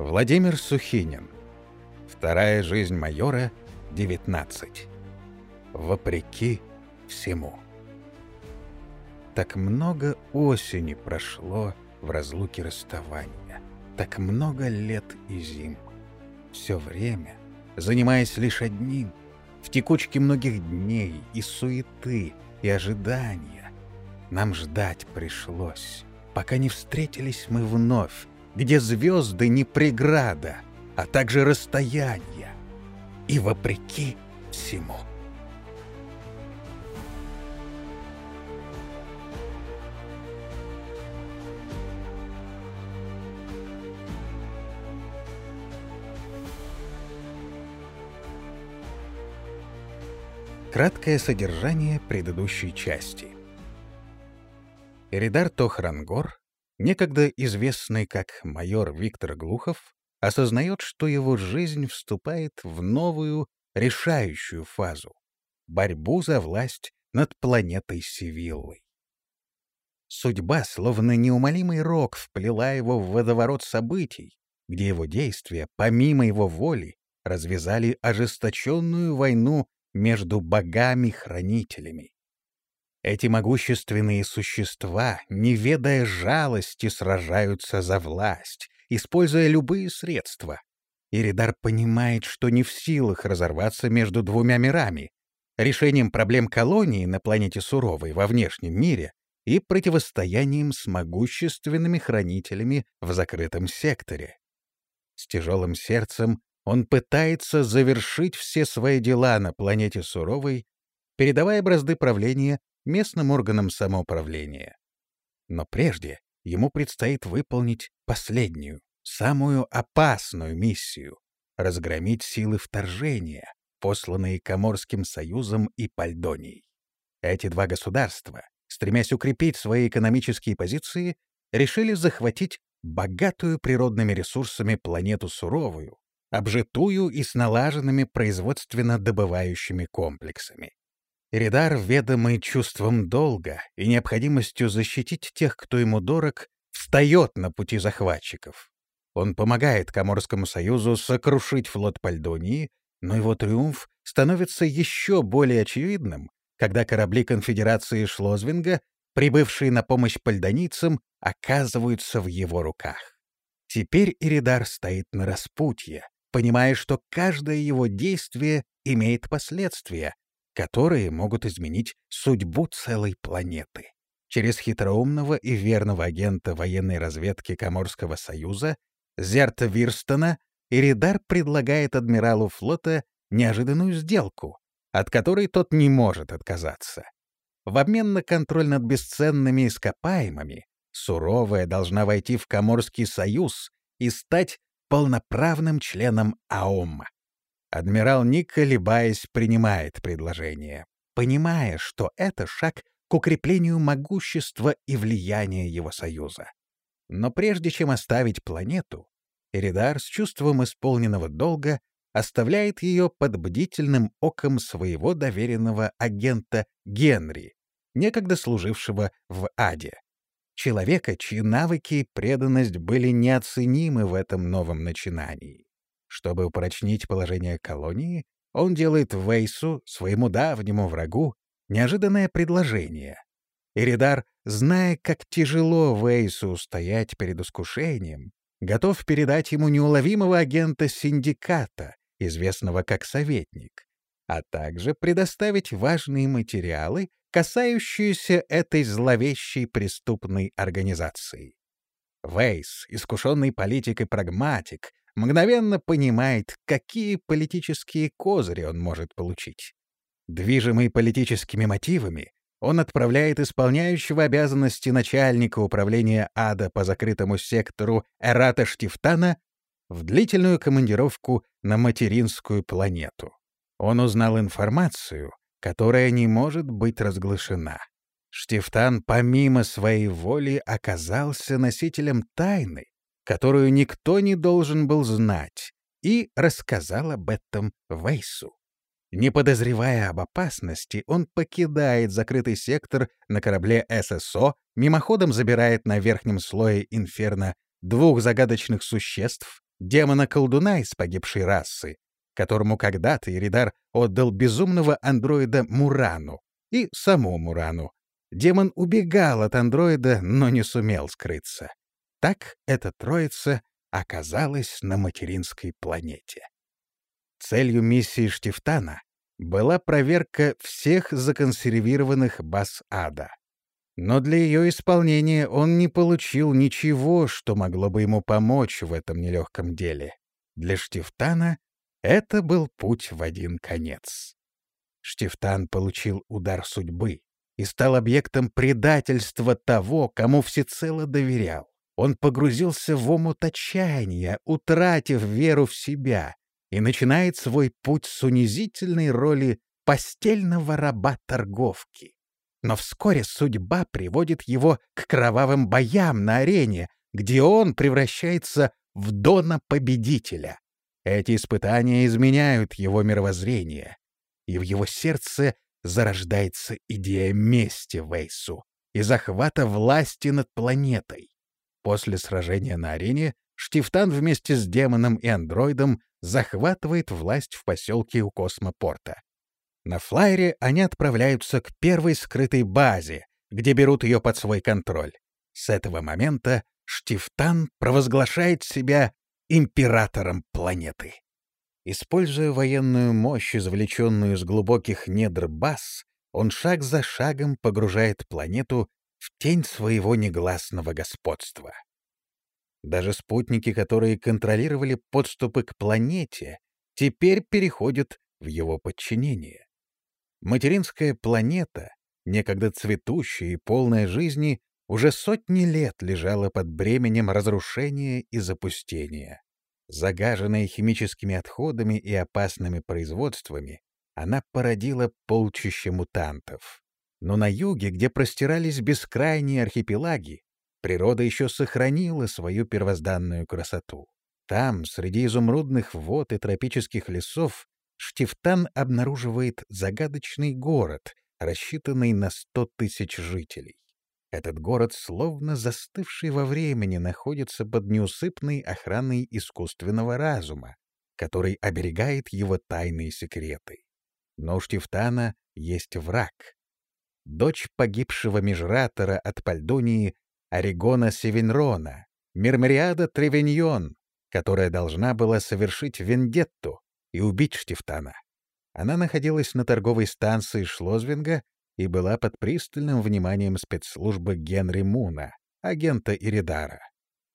Владимир Сухинин. Вторая жизнь майора, 19. Вопреки всему. Так много осени прошло в разлуке расставания. Так много лет и зим. Все время, занимаясь лишь одним, в текучке многих дней и суеты, и ожидания, нам ждать пришлось, пока не встретились мы вновь, где звезды не преграда, а также расстояние, и вопреки всему. Краткое содержание предыдущей части. Эридар Тохрангор некогда известный как майор Виктор Глухов, осознает, что его жизнь вступает в новую, решающую фазу — борьбу за власть над планетой Сивиллой. Судьба, словно неумолимый рок, вплела его в водоворот событий, где его действия, помимо его воли, развязали ожесточенную войну между богами-хранителями. Эти могущественные существа, не ведая жалости, сражаются за власть, используя любые средства. Иридар понимает, что не в силах разорваться между двумя мирами — решением проблем колонии на планете Суровой во внешнем мире и противостоянием с могущественными хранителями в закрытом секторе. С тяжелым сердцем он пытается завершить все свои дела на планете Суровой, передавая бразды правления местным органам самоуправления. Но прежде ему предстоит выполнить последнюю, самую опасную миссию — разгромить силы вторжения, посланные Коморским союзом и Пальдонией. Эти два государства, стремясь укрепить свои экономические позиции, решили захватить богатую природными ресурсами планету суровую, обжитую и с налаженными производственно-добывающими комплексами. Иридар, ведомый чувством долга и необходимостью защитить тех, кто ему дорог, встает на пути захватчиков. Он помогает Коморскому союзу сокрушить флот Пальдонии, но его триумф становится еще более очевидным, когда корабли конфедерации Шлозвинга, прибывшие на помощь пальдонийцам, оказываются в его руках. Теперь Иридар стоит на распутье, понимая, что каждое его действие имеет последствия, которые могут изменить судьбу целой планеты. Через хитроумного и верного агента военной разведки Коморского союза Зерта Вирстона Иридар предлагает адмиралу флота неожиданную сделку, от которой тот не может отказаться. В обмен на контроль над бесценными ископаемыми Суровая должна войти в Коморский союз и стать полноправным членом АОМ. Адмирал Ник, колебаясь, принимает предложение, понимая, что это шаг к укреплению могущества и влияния его союза. Но прежде чем оставить планету, Эридар с чувством исполненного долга оставляет ее под бдительным оком своего доверенного агента Генри, некогда служившего в Аде. Человека, чьи навыки и преданность были неоценимы в этом новом начинании. Чтобы упрочнить положение колонии, он делает Вейсу, своему давнему врагу, неожиданное предложение. Иридар, зная, как тяжело Вейсу устоять перед искушением, готов передать ему неуловимого агента синдиката, известного как советник, а также предоставить важные материалы, касающиеся этой зловещей преступной организации. Вейс, искушенный политик и прагматик, мгновенно понимает, какие политические козыри он может получить. Движимый политическими мотивами, он отправляет исполняющего обязанности начальника управления ада по закрытому сектору Эрата Штифтана в длительную командировку на материнскую планету. Он узнал информацию, которая не может быть разглашена. Штифтан помимо своей воли оказался носителем тайны, которую никто не должен был знать, и рассказал об этом Вейсу. Не подозревая об опасности, он покидает закрытый сектор на корабле ССО, мимоходом забирает на верхнем слое инферно двух загадочных существ, демона-колдуна из погибшей расы, которому когда-то Иридар отдал безумного андроида Мурану и саму Мурану. Демон убегал от андроида, но не сумел скрыться. Так эта троица оказалась на материнской планете. Целью миссии Штифтана была проверка всех законсервированных баз ада. Но для ее исполнения он не получил ничего, что могло бы ему помочь в этом нелегком деле. Для Штифтана это был путь в один конец. Штифтан получил удар судьбы и стал объектом предательства того, кому всецело доверял. Он погрузился в омут отчаяния, утратив веру в себя, и начинает свой путь с унизительной роли постельного раба-торговки. Но вскоре судьба приводит его к кровавым боям на арене, где он превращается в Дона-победителя. Эти испытания изменяют его мировоззрение, и в его сердце зарождается идея мести Вейсу и захвата власти над планетой. После сражения на арене Штифтан вместе с демоном и андроидом захватывает власть в поселке у космопорта. На флайере они отправляются к первой скрытой базе, где берут ее под свой контроль. С этого момента Штифтан провозглашает себя императором планеты. Используя военную мощь, извлеченную из глубоких недр баз, он шаг за шагом погружает планету в тень своего негласного господства. Даже спутники, которые контролировали подступы к планете, теперь переходят в его подчинение. Материнская планета, некогда цветущая и полная жизни, уже сотни лет лежала под бременем разрушения и запустения. Загаженная химическими отходами и опасными производствами, она породила полчища мутантов. Но на юге, где простирались бескрайние архипелаги, природа еще сохранила свою первозданную красоту. Там, среди изумрудных вод и тропических лесов, Штифтан обнаруживает загадочный город, рассчитанный на сто тысяч жителей. Этот город, словно застывший во времени, находится под неусыпной охраной искусственного разума, который оберегает его тайные секреты. Но у Штифтана есть враг. Дочь погибшего межратора от Пальдонии Орегона Севенрона, Мирмериада Тревиньон, которая должна была совершить вендетту и убить Штифтана. Она находилась на торговой станции Шлозвинга и была под пристальным вниманием спецслужбы Генри Муна, агента Иридара.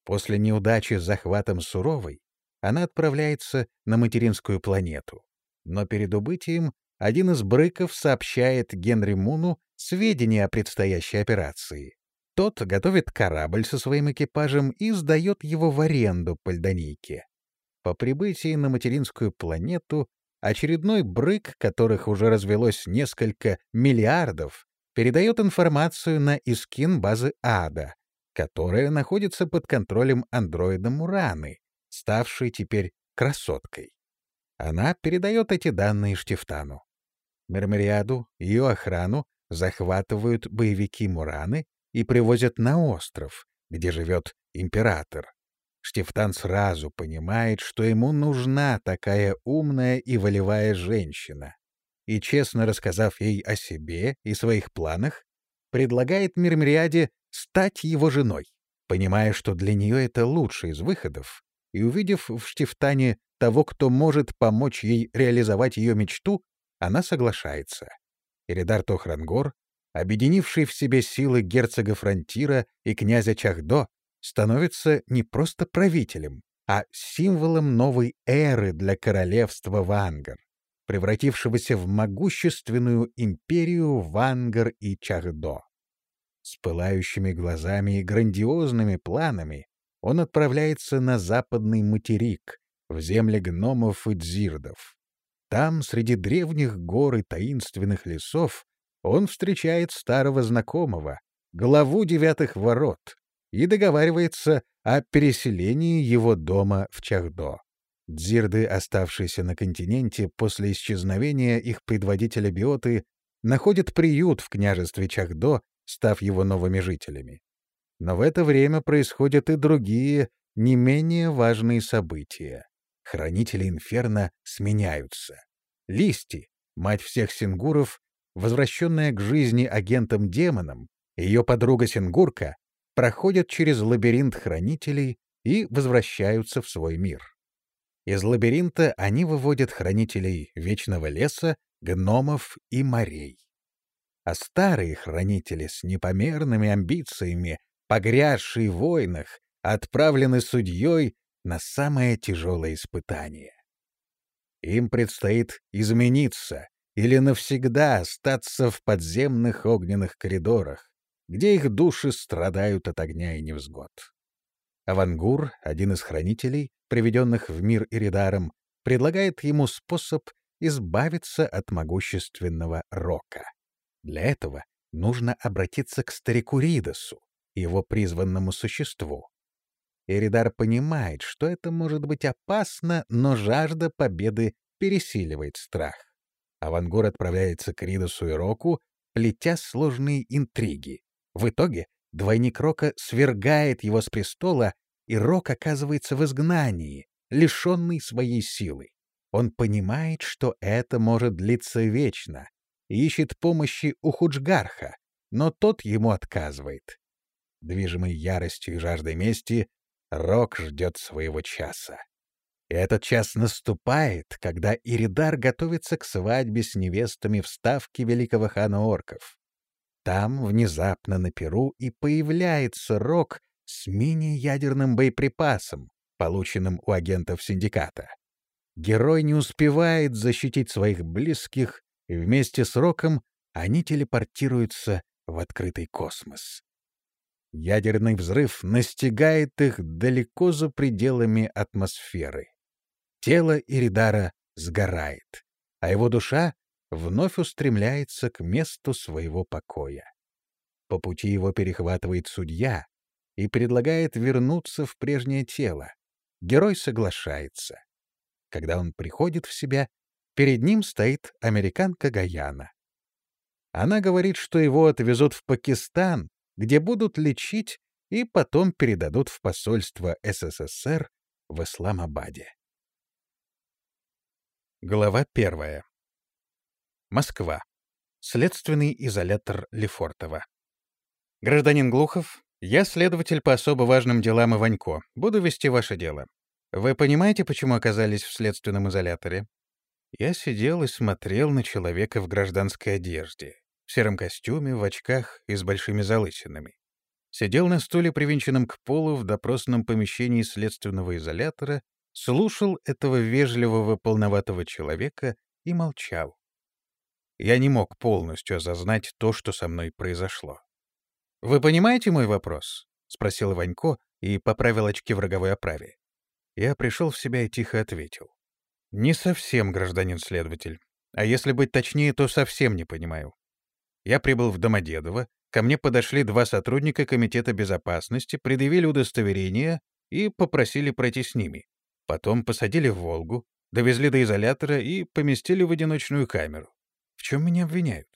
После неудачи с захватом Суровой она отправляется на материнскую планету. Но перед убытием один из брыков сообщает Генри Муну сведения о предстоящей операции. Тот готовит корабль со своим экипажем и сдает его в аренду Пальдонийке. По прибытии на материнскую планету очередной брык, которых уже развелось несколько миллиардов, передает информацию на Искин базы Ада, которая находится под контролем андроида Мураны, ставшей теперь красоткой. Она передает эти данные Штифтану. Мермериаду и ее охрану захватывают боевики Мураны и привозят на остров, где живет император. Штифтан сразу понимает, что ему нужна такая умная и волевая женщина. И, честно рассказав ей о себе и своих планах, предлагает Мирмириаде стать его женой, понимая, что для нее это лучший из выходов, и увидев в Штифтане того, кто может помочь ей реализовать ее мечту, она соглашается. Иридар Тохрангор объединивший в себе силы герцога Фронтира и князя Чахдо, становится не просто правителем, а символом новой эры для королевства Вангар, превратившегося в могущественную империю Вангар и Чахдо. С пылающими глазами и грандиозными планами он отправляется на западный материк, в земли гномов и дзирдов. Там, среди древних гор и таинственных лесов, он встречает старого знакомого, главу девятых ворот, и договаривается о переселении его дома в Чахдо. Дзирды, оставшиеся на континенте после исчезновения их предводителя Биоты, находят приют в княжестве Чахдо, став его новыми жителями. Но в это время происходят и другие, не менее важные события. Хранители Инферно сменяются. Листи, мать всех сингуров, возвращенная к жизни агентом-демоном, ее подруга Сингурка, проходят через лабиринт хранителей и возвращаются в свой мир. Из лабиринта они выводят хранителей Вечного Леса, гномов и морей. А старые хранители с непомерными амбициями, погрязшие в войнах, отправлены судьей на самое тяжелое испытание. Им предстоит измениться или навсегда остаться в подземных огненных коридорах, где их души страдают от огня и невзгод. Авангур, один из хранителей, приведенных в мир Иридаром, предлагает ему способ избавиться от могущественного Рока. Для этого нужно обратиться к старику Ридосу, его призванному существу. Эридар понимает, что это может быть опасно, но жажда победы пересиливает страх. Авангур отправляется к Ридосу и Року, плетя сложные интриги. В итоге двойник Рока свергает его с престола, и Рок оказывается в изгнании, лишенный своей силы. Он понимает, что это может длиться вечно, и ищет помощи у Худжгарха, но тот ему отказывает. Движимый яростью и жаждой мести, Рок ждет своего часа. И этот час наступает, когда Иридар готовится к свадьбе с невестами в ставке великого хана орков. Там внезапно на Перу и появляется Рок с мини-ядерным боеприпасом, полученным у агентов синдиката. Герой не успевает защитить своих близких, и вместе с Роком они телепортируются в открытый космос. Ядерный взрыв настигает их далеко за пределами атмосферы. Тело Иридара сгорает, а его душа вновь устремляется к месту своего покоя. По пути его перехватывает судья и предлагает вернуться в прежнее тело. Герой соглашается. Когда он приходит в себя, перед ним стоит американка Гаяна. Она говорит, что его отвезут в Пакистан, где будут лечить и потом передадут в посольство СССР в Исламабаде. Глава первая. Москва. Следственный изолятор Лефортово. Гражданин Глухов, я следователь по особо важным делам Иванько. Буду вести ваше дело. Вы понимаете, почему оказались в следственном изоляторе? Я сидел и смотрел на человека в гражданской одежде, в сером костюме, в очках и с большими залысинами. Сидел на стуле, привинченном к полу в допросном помещении следственного изолятора, слушал этого вежливого полноватого человека и молчал. Я не мог полностью осознать то, что со мной произошло. «Вы понимаете мой вопрос?» — спросил Ванько и поправил очки в роговой оправе. Я пришел в себя и тихо ответил. «Не совсем, гражданин следователь. А если быть точнее, то совсем не понимаю. Я прибыл в Домодедово, ко мне подошли два сотрудника Комитета безопасности, предъявили удостоверение и попросили пройти с ними. Потом посадили в «Волгу», довезли до изолятора и поместили в одиночную камеру. В чем меня обвиняют?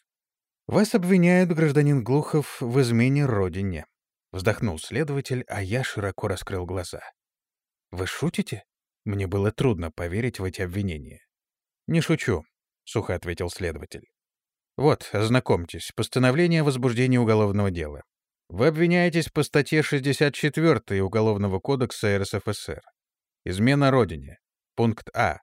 Вас обвиняют, гражданин Глухов, в измене родине. Вздохнул следователь, а я широко раскрыл глаза. Вы шутите? Мне было трудно поверить в эти обвинения. Не шучу, сухо ответил следователь. Вот, ознакомьтесь, постановление о возбуждении уголовного дела. Вы обвиняетесь по статье 64 Уголовного кодекса РСФСР. Измена Родине. Пункт А.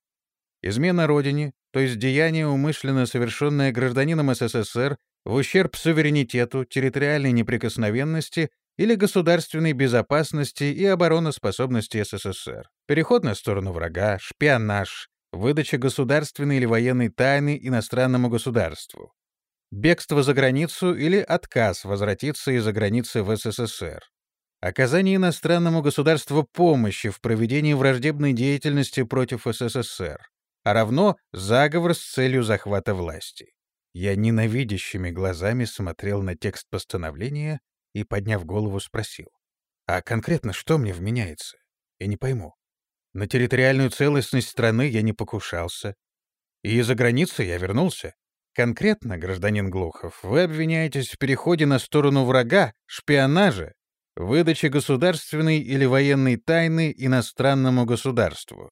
Измена Родине, то есть деяние, умышленно совершенное гражданином СССР в ущерб суверенитету, территориальной неприкосновенности или государственной безопасности и обороноспособности СССР, переход на сторону врага, шпионаж, выдача государственной или военной тайны иностранному государству, бегство за границу или отказ возвратиться из-за границы в СССР, оказание иностранному государству помощи в проведении враждебной деятельности против СССР, а равно заговор с целью захвата власти. Я ненавидящими глазами смотрел на текст постановления и, подняв голову, спросил. А конкретно что мне вменяется? Я не пойму. На территориальную целостность страны я не покушался. И из-за границы я вернулся. Конкретно, гражданин Глухов, вы обвиняетесь в переходе на сторону врага, шпионаже Выдача государственной или военной тайны иностранному государству.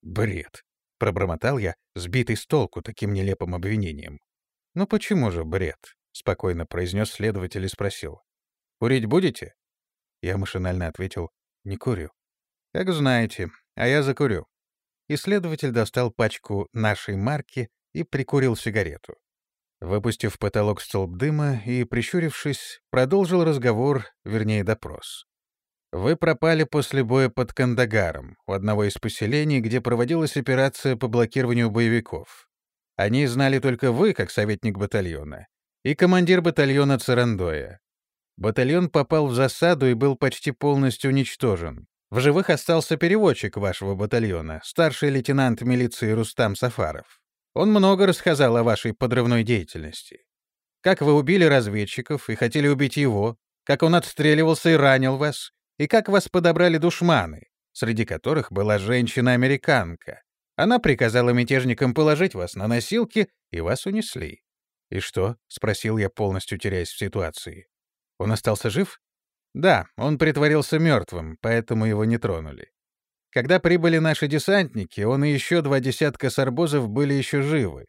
Бред. Пробормотал я, сбитый с толку таким нелепым обвинением. «Ну почему же бред?» — спокойно произнес следователь и спросил. «Курить будете?» Я машинально ответил «Не курю». «Как знаете, а я закурю». Исследователь достал пачку нашей марки и прикурил сигарету. Выпустив потолок столб дыма и, прищурившись, продолжил разговор, вернее, допрос. «Вы пропали после боя под Кандагаром, у одного из поселений, где проводилась операция по блокированию боевиков. Они знали только вы, как советник батальона, и командир батальона Царандоя. Батальон попал в засаду и был почти полностью уничтожен. В живых остался переводчик вашего батальона, старший лейтенант милиции Рустам Сафаров. Он много рассказал о вашей подрывной деятельности. Как вы убили разведчиков и хотели убить его, как он отстреливался и ранил вас, и как вас подобрали душманы, среди которых была женщина-американка. Она приказала мятежникам положить вас на носилки, и вас унесли. «И что?» — спросил я, полностью теряясь в ситуации. Он остался жив? Да, он притворился мертвым, поэтому его не тронули. Когда прибыли наши десантники, он и еще два десятка сарбозов были еще живы.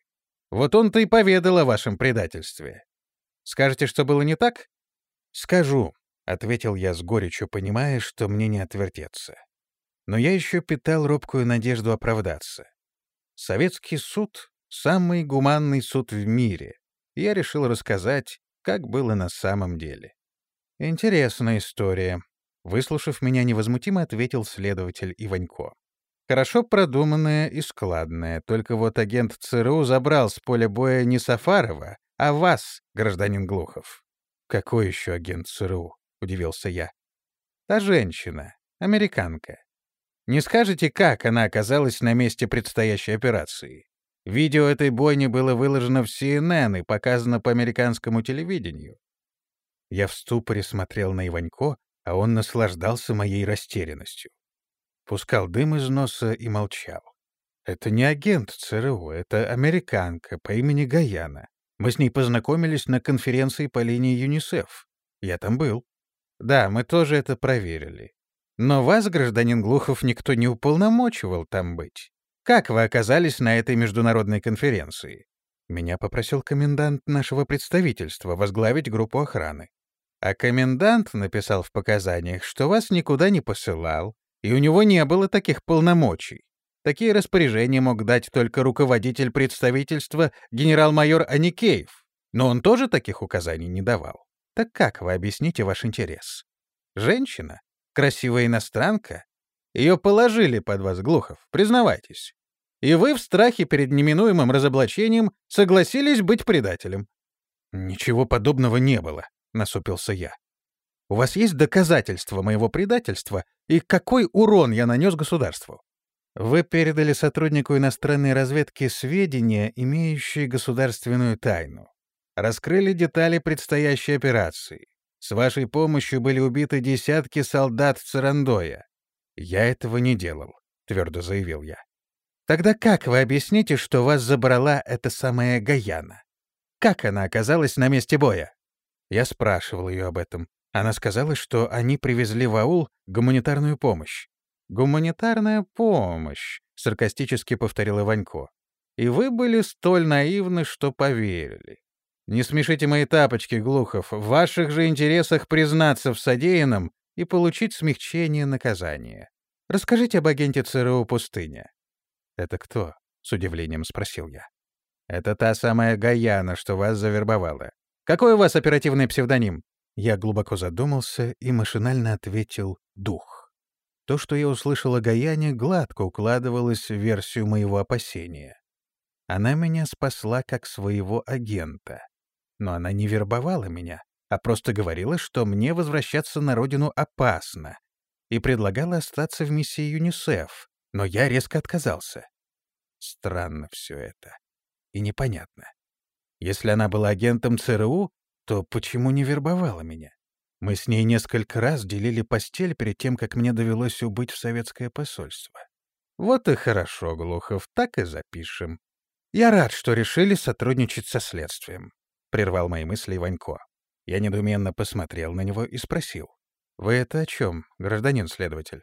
Вот он-то и поведал о вашем предательстве. Скажете, что было не так? Скажу, — ответил я с горечью, понимая, что мне не отвертеться. Но я еще питал робкую надежду оправдаться. Советский суд — самый гуманный суд в мире. Я решил рассказать, как было на самом деле. «Интересная история», — выслушав меня невозмутимо, ответил следователь Иванько. «Хорошо продуманная и складная, только вот агент ЦРУ забрал с поля боя не Сафарова, а вас, гражданин Глухов». «Какой еще агент ЦРУ?» — удивился я. «Та женщина, американка. Не скажете, как она оказалась на месте предстоящей операции? Видео этой бойни было выложено в CNN и показано по американскому телевидению. Я в ступоре смотрел на Иванько, а он наслаждался моей растерянностью. Пускал дым из носа и молчал. Это не агент ЦРУ, это американка по имени Гаяна. Мы с ней познакомились на конференции по линии ЮНИСЕФ. Я там был. Да, мы тоже это проверили. Но вас, гражданин Глухов, никто не уполномочивал там быть. Как вы оказались на этой международной конференции? Меня попросил комендант нашего представительства возглавить группу охраны. А комендант написал в показаниях, что вас никуда не посылал, и у него не было таких полномочий. Такие распоряжения мог дать только руководитель представительства генерал-майор Аникеев, но он тоже таких указаний не давал. Так как вы объясните ваш интерес? Женщина? Красивая иностранка? Ее положили под вас, Глухов, признавайтесь. И вы в страхе перед неминуемым разоблачением согласились быть предателем. Ничего подобного не было. — насупился я. «У вас есть доказательства моего предательства и какой урон я нанес государству?» «Вы передали сотруднику иностранной разведки сведения, имеющие государственную тайну. Раскрыли детали предстоящей операции. С вашей помощью были убиты десятки солдат Царандоя. Я этого не делал», — твердо заявил я. «Тогда как вы объясните, что вас забрала эта самая Гаяна? Как она оказалась на месте боя?» Я спрашивал ее об этом. Она сказала, что они привезли в аул гуманитарную помощь. «Гуманитарная помощь», — саркастически повторил Иванько. «И вы были столь наивны, что поверили. Не смешите мои тапочки, Глухов. В ваших же интересах признаться в содеянном и получить смягчение наказания. Расскажите об агенте ЦРУ «Пустыня». «Это кто?» — с удивлением спросил я. «Это та самая Гаяна, что вас завербовала. Какой у вас оперативный псевдоним?» Я глубоко задумался и машинально ответил «Дух». То, что я услышал о Гаяне, гладко укладывалось в версию моего опасения. Она меня спасла как своего агента. Но она не вербовала меня, а просто говорила, что мне возвращаться на родину опасно, и предлагала остаться в миссии ЮНИСЕФ, но я резко отказался. Странно все это. И непонятно. Если она была агентом ЦРУ, то почему не вербовала меня? Мы с ней несколько раз делили постель перед тем, как мне довелось убыть в советское посольство. Вот и хорошо, Глухов, так и запишем. Я рад, что решили сотрудничать со следствием, — прервал мои мысли Ванько. Я недоуменно посмотрел на него и спросил. «Вы это о чем, гражданин следователь?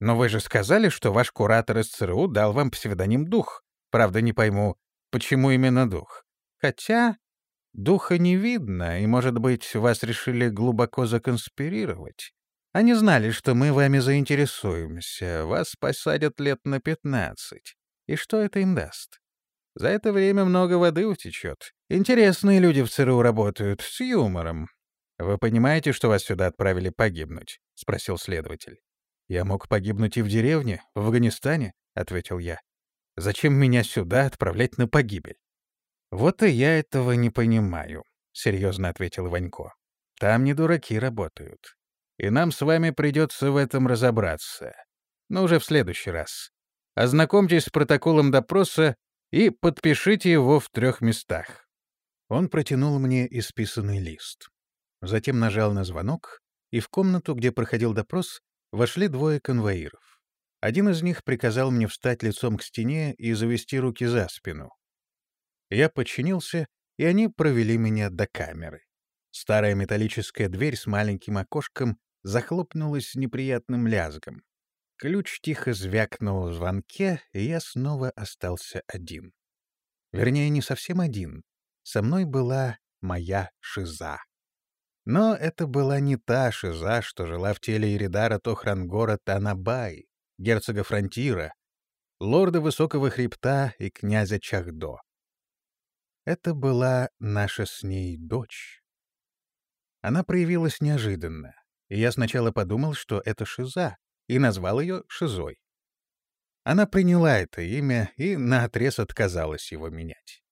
Но вы же сказали, что ваш куратор из ЦРУ дал вам псевдоним «Дух». Правда, не пойму, почему именно «Дух». Хотя духа не видно, и, может быть, вас решили глубоко законспирировать. Они знали, что мы вами заинтересуемся, вас посадят лет на пятнадцать. И что это им даст? За это время много воды утечет. Интересные люди в ЦРУ работают, с юмором. «Вы понимаете, что вас сюда отправили погибнуть?» — спросил следователь. «Я мог погибнуть и в деревне, в Афганистане», — ответил я. «Зачем меня сюда отправлять на погибель?» «Вот и я этого не понимаю», — серьезно ответил Ванько. «Там не дураки работают. И нам с вами придется в этом разобраться. Но уже в следующий раз. Ознакомьтесь с протоколом допроса и подпишите его в трех местах». Он протянул мне исписанный лист. Затем нажал на звонок, и в комнату, где проходил допрос, вошли двое конвоиров. Один из них приказал мне встать лицом к стене и завести руки за спину. Я подчинился, и они провели меня до камеры. Старая металлическая дверь с маленьким окошком захлопнулась неприятным лязгом. Ключ тихо звякнул в звонке, и я снова остался один. Вернее, не совсем один. Со мной была моя шиза. Но это была не та шиза, что жила в теле Иридара Тохрангора Танабай, герцога Фронтира, лорда Высокого Хребта и князя Чахдо. Это была наша с ней дочь. Она проявилась неожиданно, и я сначала подумал, что это Шиза, и назвал ее Шизой. Она приняла это имя и наотрез отказалась его менять.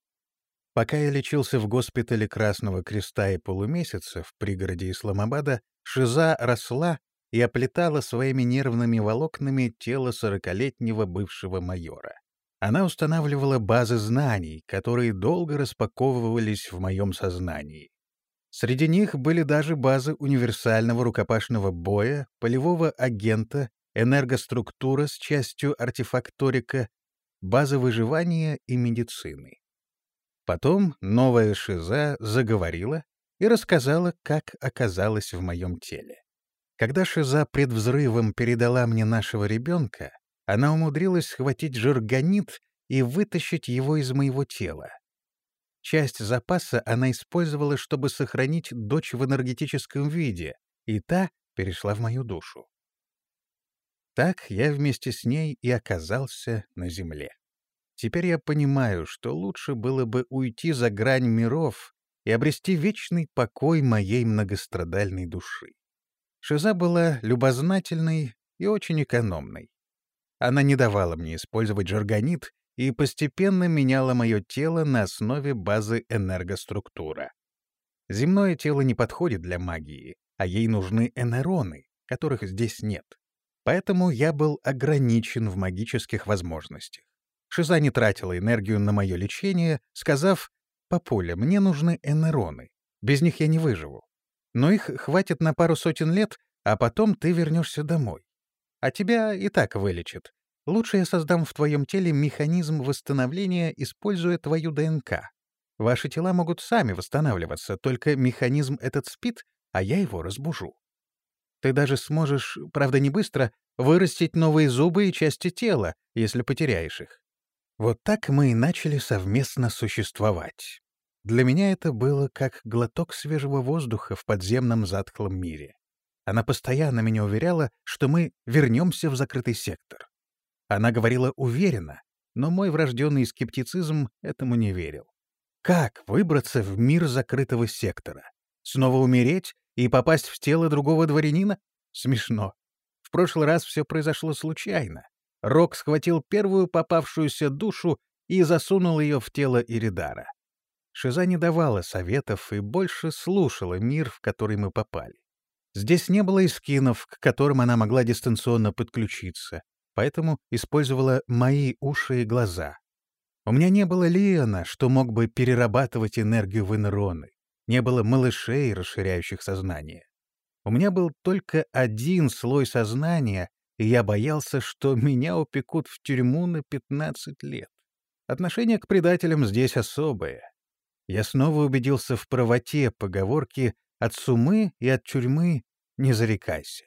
Пока я лечился в госпитале Красного Креста и Полумесяца в пригороде Исламабада, шиза росла и оплетала своими нервными волокнами тело сорокалетнего бывшего майора. Она устанавливала базы знаний, которые долго распаковывались в моем сознании. Среди них были даже базы универсального рукопашного боя, полевого агента, энергоструктура с частью артефакторика, базы выживания и медицины. Потом новая Шиза заговорила и рассказала, как оказалась в моем теле. Когда Шиза пред взрывом передала мне нашего ребенка, она умудрилась схватить жаргонит и вытащить его из моего тела. Часть запаса она использовала, чтобы сохранить дочь в энергетическом виде, и та перешла в мою душу. Так я вместе с ней и оказался на земле. Теперь я понимаю, что лучше было бы уйти за грань миров и обрести вечный покой моей многострадальной души. Шиза была любознательной и очень экономной. Она не давала мне использовать жаргонит и постепенно меняла мое тело на основе базы энергоструктура. Земное тело не подходит для магии, а ей нужны энероны, которых здесь нет. Поэтому я был ограничен в магических возможностях. Шиза не тратила энергию на мое лечение, сказав, «Папуля, мне нужны энероны. Без них я не выживу. Но их хватит на пару сотен лет, а потом ты вернешься домой. А тебя и так вылечат. Лучше я создам в твоем теле механизм восстановления, используя твою ДНК. Ваши тела могут сами восстанавливаться, только механизм этот спит, а я его разбужу. Ты даже сможешь, правда не быстро, вырастить новые зубы и части тела, если потеряешь их. Вот так мы и начали совместно существовать. Для меня это было как глоток свежего воздуха в подземном затхлом мире. Она постоянно меня уверяла, что мы вернемся в закрытый сектор. Она говорила уверенно, но мой врожденный скептицизм этому не верил. Как выбраться в мир закрытого сектора? Снова умереть и попасть в тело другого дворянина? Смешно. В прошлый раз все произошло случайно. Рок схватил первую попавшуюся душу и засунул ее в тело Иридара. Шиза не давала советов и больше слушала мир, в который мы попали. Здесь не было эскинов, к которым она могла дистанционно подключиться, поэтому использовала мои уши и глаза. У меня не было Лиона, что мог бы перерабатывать энергию в нейроны. Не было малышей, расширяющих сознание. У меня был только один слой сознания, и я боялся, что меня упекут в тюрьму на 15 лет. Отношение к предателям здесь особое. Я снова убедился в правоте поговорки «от сумы и от тюрьмы не зарекайся.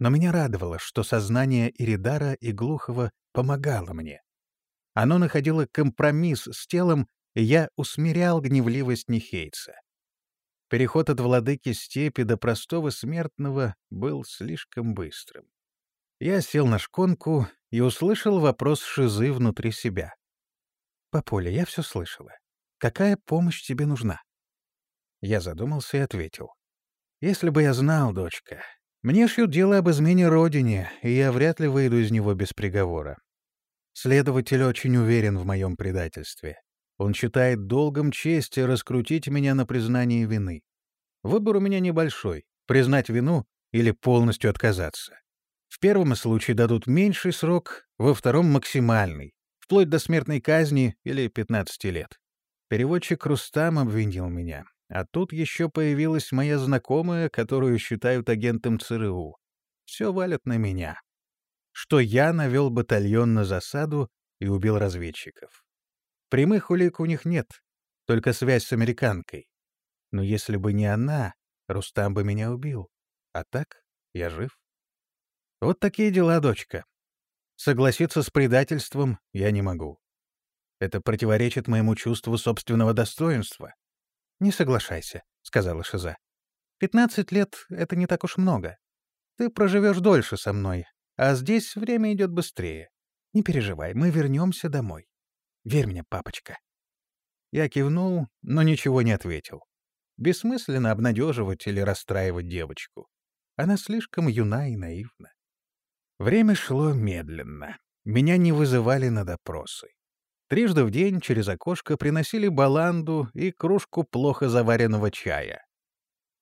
Но меня радовало, что сознание Иридара и Глухова помогало мне. Оно находило компромисс с телом, и я усмирял гневливость Нихейца. Переход от владыки степи до простого смертного был слишком быстрым. Я сел на шконку и услышал вопрос Шизы внутри себя. «Папуля, я все слышала. Какая помощь тебе нужна?» Я задумался и ответил. «Если бы я знал, дочка, мне шьют дело об измене родине, и я вряд ли выйду из него без приговора. Следователь очень уверен в моем предательстве. Он считает долгом чести раскрутить меня на признание вины. Выбор у меня небольшой — признать вину или полностью отказаться. В первом случае дадут меньший срок, во втором — максимальный, вплоть до смертной казни или 15 лет. Переводчик Рустам обвинил меня. А тут еще появилась моя знакомая, которую считают агентом ЦРУ. Все валят на меня. Что я навел батальон на засаду и убил разведчиков. Прямых улик у них нет, только связь с американкой. Но если бы не она, Рустам бы меня убил. А так я жив. Вот такие дела, дочка. Согласиться с предательством я не могу. Это противоречит моему чувству собственного достоинства. «Не соглашайся», — сказала Шиза. «Пятнадцать лет — это не так уж много. Ты проживешь дольше со мной, а здесь время идет быстрее. Не переживай, мы вернемся домой. Верь мне, папочка». Я кивнул, но ничего не ответил. Бессмысленно обнадеживать или расстраивать девочку. Она слишком юна и наивна. Время шло медленно. Меня не вызывали на допросы. Трижды в день через окошко приносили баланду и кружку плохо заваренного чая.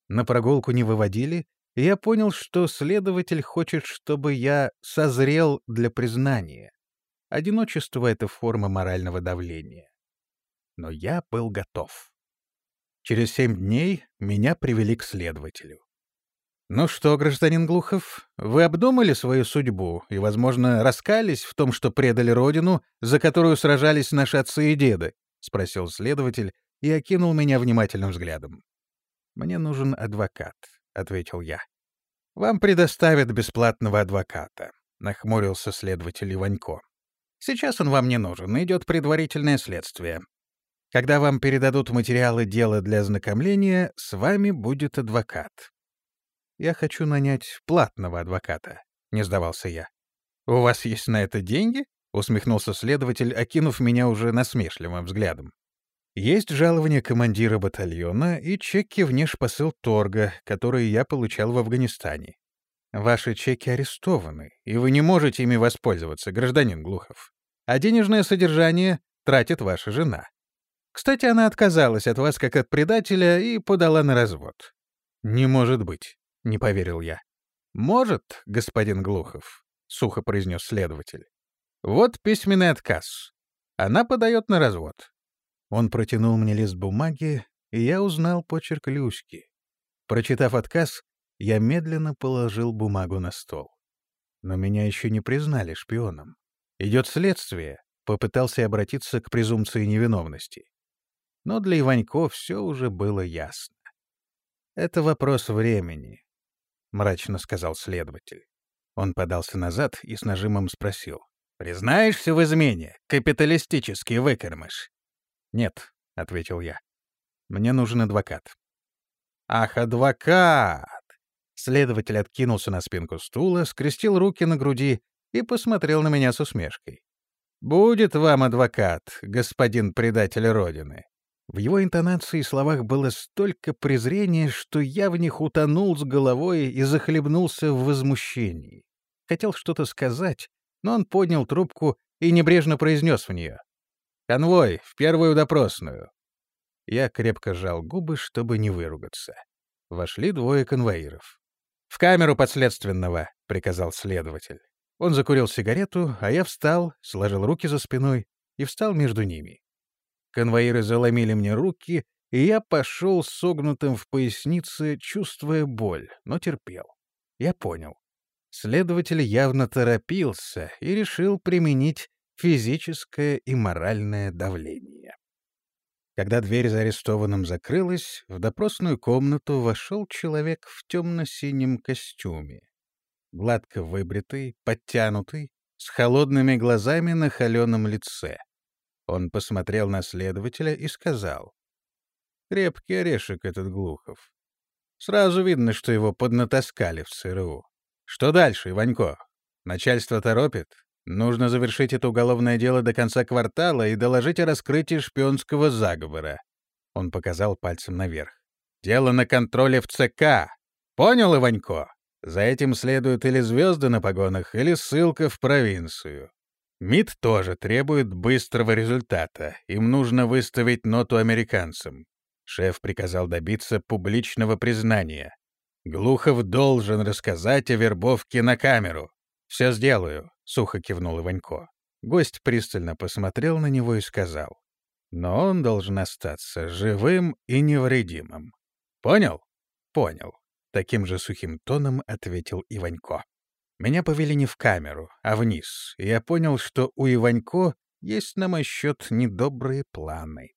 На прогулку не выводили, и я понял, что следователь хочет, чтобы я созрел для признания. Одиночество — это форма морального давления. Но я был готов. Через семь дней меня привели к следователю. «Ну что, гражданин Глухов, вы обдумали свою судьбу и, возможно, раскались в том, что предали родину, за которую сражались наши отцы и деды?» — спросил следователь и окинул меня внимательным взглядом. «Мне нужен адвокат», — ответил я. «Вам предоставят бесплатного адвоката», — нахмурился следователь Иванько. «Сейчас он вам не нужен, идет предварительное следствие. Когда вам передадут материалы дела для ознакомления, с вами будет адвокат. Я хочу нанять платного адвоката», — не сдавался я. «У вас есть на это деньги?» — усмехнулся следователь, окинув меня уже насмешливым взглядом. «Есть жалование командира батальона и чеки внешпосыл торга, которые я получал в Афганистане. Ваши чеки арестованы, и вы не можете ими воспользоваться, гражданин Глухов. А денежное содержание тратит ваша жена. Кстати, она отказалась от вас как от предателя и подала на развод. Не может быть. — не поверил я. «Может, господин Глухов», — сухо произнес следователь. «Вот письменный отказ. Она подает на развод». Он протянул мне лист бумаги, и я узнал почерк Люськи. Прочитав отказ, я медленно положил бумагу на стол. Но меня еще не признали шпионом. Идет следствие, попытался обратиться к презумпции невиновности. Но для Иванько все уже было ясно. Это вопрос времени, мрачно сказал следователь. Он подался назад и с нажимом спросил. «Признаешься в измене, капиталистический выкормыш?» «Нет», — ответил я. «Мне нужен адвокат». «Ах, адвокат!» Следователь откинулся на спинку стула, скрестил руки на груди и посмотрел на меня с усмешкой. «Будет вам адвокат, господин предатель Родины. В его интонации и словах было столько презрения, что я в них утонул с головой и захлебнулся в возмущении. Хотел что-то сказать, но он поднял трубку и небрежно произнес в нее. «Конвой, в первую допросную». Я крепко сжал губы, чтобы не выругаться. Вошли двое конвоиров. «В камеру подследственного», — приказал следователь. Он закурил сигарету, а я встал, сложил руки за спиной и встал между ними. Конвоиры заломили мне руки, и я пошел согнутым в пояснице, чувствуя боль, но терпел. Я понял. Следователь явно торопился и решил применить физическое и моральное давление. Когда дверь за арестованным закрылась, в допросную комнату вошел человек в темно-синем костюме. Гладко выбритый, подтянутый, с холодными глазами на холеном лице. Он посмотрел на следователя и сказал. «Крепкий орешек этот Глухов. Сразу видно, что его поднатаскали в ЦРУ. Что дальше, Иванько? Начальство торопит? Нужно завершить это уголовное дело до конца квартала и доложить о раскрытии шпионского заговора. Он показал пальцем наверх. Дело на контроле в ЦК. Понял, Иванько? За этим следуют или звезды на погонах, или ссылка в провинцию. МИД тоже требует быстрого результата. Им нужно выставить ноту американцам. Шеф приказал добиться публичного признания. Глухов должен рассказать о вербовке на камеру. «Все сделаю», — сухо кивнул Иванько. Гость пристально посмотрел на него и сказал. «Но он должен остаться живым и невредимым. Понял?» «Понял», — таким же сухим тоном ответил Иванько. Меня повели не в камеру, а вниз, и я понял, что у Иванько есть на мой счет недобрые планы.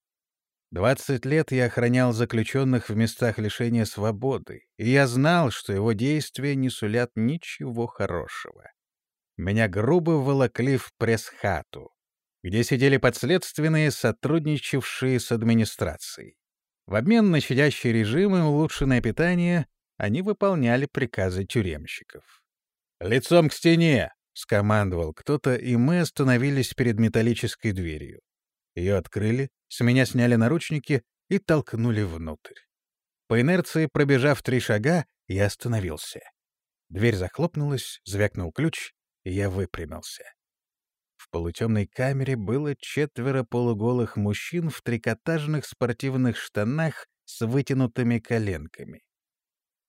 Двадцать лет я охранял заключенных в местах лишения свободы, и я знал, что его действия не сулят ничего хорошего меня грубо волокли в пресс-хату, где сидели подследственные, сотрудничавшие с администрацией. В обмен на щадящий режим и улучшенное питание они выполняли приказы тюремщиков. «Лицом к стене!» — скомандовал кто-то, и мы остановились перед металлической дверью. Ее открыли, с меня сняли наручники и толкнули внутрь. По инерции, пробежав три шага, я остановился. Дверь захлопнулась, звякнул ключ, я выпрямился. В полутемной камере было четверо полуголых мужчин в трикотажных спортивных штанах с вытянутыми коленками.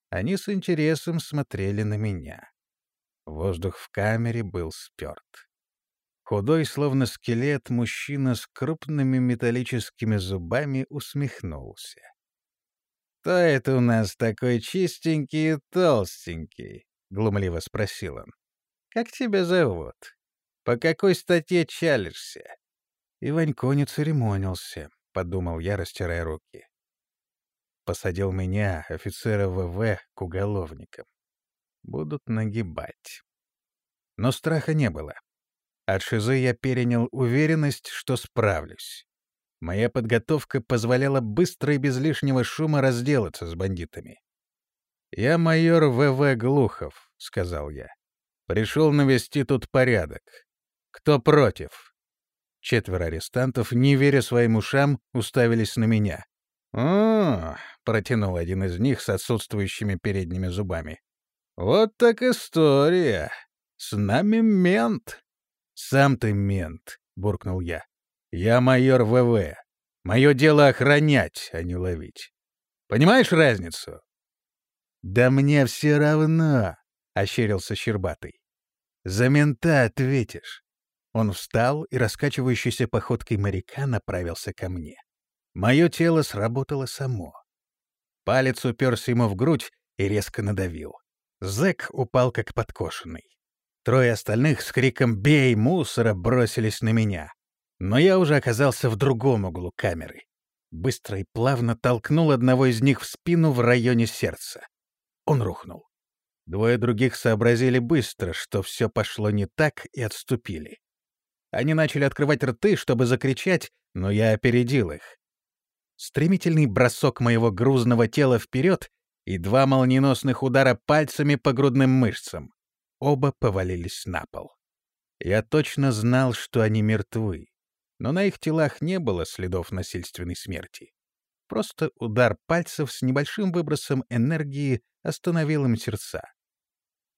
Они с интересом смотрели на меня. Воздух в камере был сперт. Худой, словно скелет, мужчина с крупными металлическими зубами усмехнулся. «Кто это у нас такой чистенький и толстенький?» — глумливо спросил он. Как тебя зовут? По какой статье чалишься?» Иванько не церемонился, — подумал я, растирая руки. Посадил меня, офицера ВВ, к уголовникам. Будут нагибать. Но страха не было. От Шизы я перенял уверенность, что справлюсь. Моя подготовка позволяла быстро и без лишнего шума разделаться с бандитами. «Я майор ВВ Глухов», — сказал я. Пришел навести тут порядок. Кто против? Четверо арестантов, не веря своим ушам, уставились на меня. «О!» — протянул один из них с отсутствующими передними зубами. «Вот так история! С нами мент!» «Сам ты мент!» — буркнул я. «Я майор ВВ. Мое дело охранять, а не ловить. Понимаешь разницу?» «Да мне все равно!» — ощерился Щербатый. За мента ответишь. Он встал и раскачивающейся походкой моряка направился ко мне. Мое тело сработало само. Палец уперся ему в грудь и резко надавил. Зэк упал как подкошенный. Трое остальных с криком «Бей, мусора!» бросились на меня. Но я уже оказался в другом углу камеры. Быстро и плавно толкнул одного из них в спину в районе сердца. Он рухнул. Двое других сообразили быстро, что все пошло не так, и отступили. Они начали открывать рты, чтобы закричать, но я опередил их. Стремительный бросок моего грузного тела вперед и два молниеносных удара пальцами по грудным мышцам. Оба повалились на пол. Я точно знал, что они мертвы, но на их телах не было следов насильственной смерти. Просто удар пальцев с небольшим выбросом энергии остановил им сердца.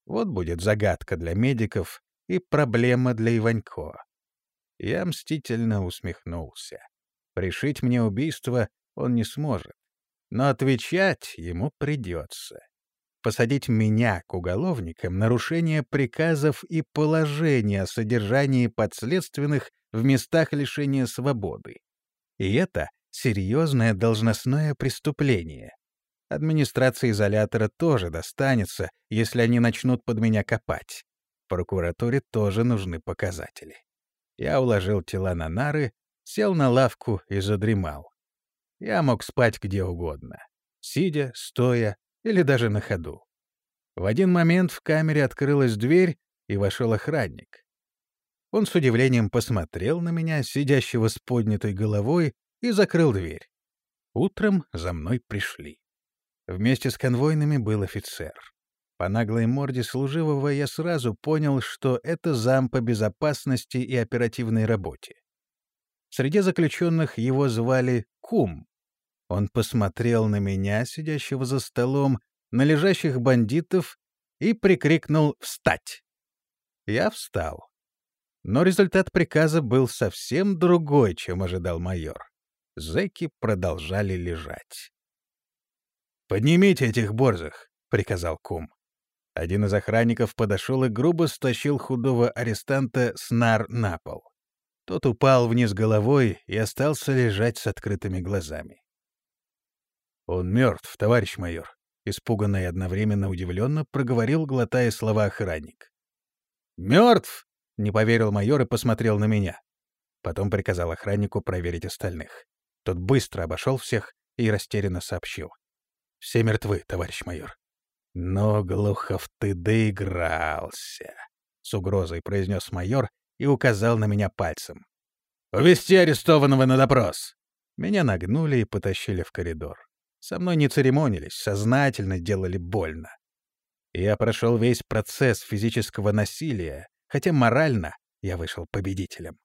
Вот будет загадка для медиков и проблема для Иванько. Я мстительно усмехнулся. Пришить мне убийство он не сможет, но отвечать ему придется. Посадить меня к уголовникам — нарушение приказов и положения о содержании подследственных в местах лишения свободы. И это серьезное должностное преступление. Администрации изолятора тоже достанется, если они начнут под меня копать. Прокуратуре тоже нужны показатели. Я уложил тела на нары, сел на лавку и задремал. Я мог спать где угодно. Сидя, стоя или даже на ходу. В один момент в камере открылась дверь, и вошел охранник. Он с удивлением посмотрел на меня, сидящего с поднятой головой, и закрыл дверь. Утром за мной пришли. Вместе с конвойными был офицер. По наглой морде служивого я сразу понял, что это зам по безопасности и оперативной работе. Среди заключенных его звали Кум. Он посмотрел на меня, сидящего за столом, на лежащих бандитов и прикрикнул «Встать!». Я встал. Но результат приказа был совсем другой, чем ожидал майор. Зэки продолжали лежать. «Поднимите этих борзых!» — приказал кум. Один из охранников подошел и грубо стащил худого арестанта с нар на пол. Тот упал вниз головой и остался лежать с открытыми глазами. «Он мертв, товарищ майор», — испуганно и одновременно удивленно проговорил, глотая слова охранник. «Мертв!» — не поверил майор и посмотрел на меня. Потом приказал охраннику проверить остальных. Тот быстро обошел всех и растерянно сообщил. «Все мертвы, товарищ майор». «Но, Глухов, ты доигрался», — с угрозой произнес майор и указал на меня пальцем. «Увести арестованного на допрос!» Меня нагнули и потащили в коридор. Со мной не церемонились, сознательно делали больно. Я прошел весь процесс физического насилия, хотя морально я вышел победителем.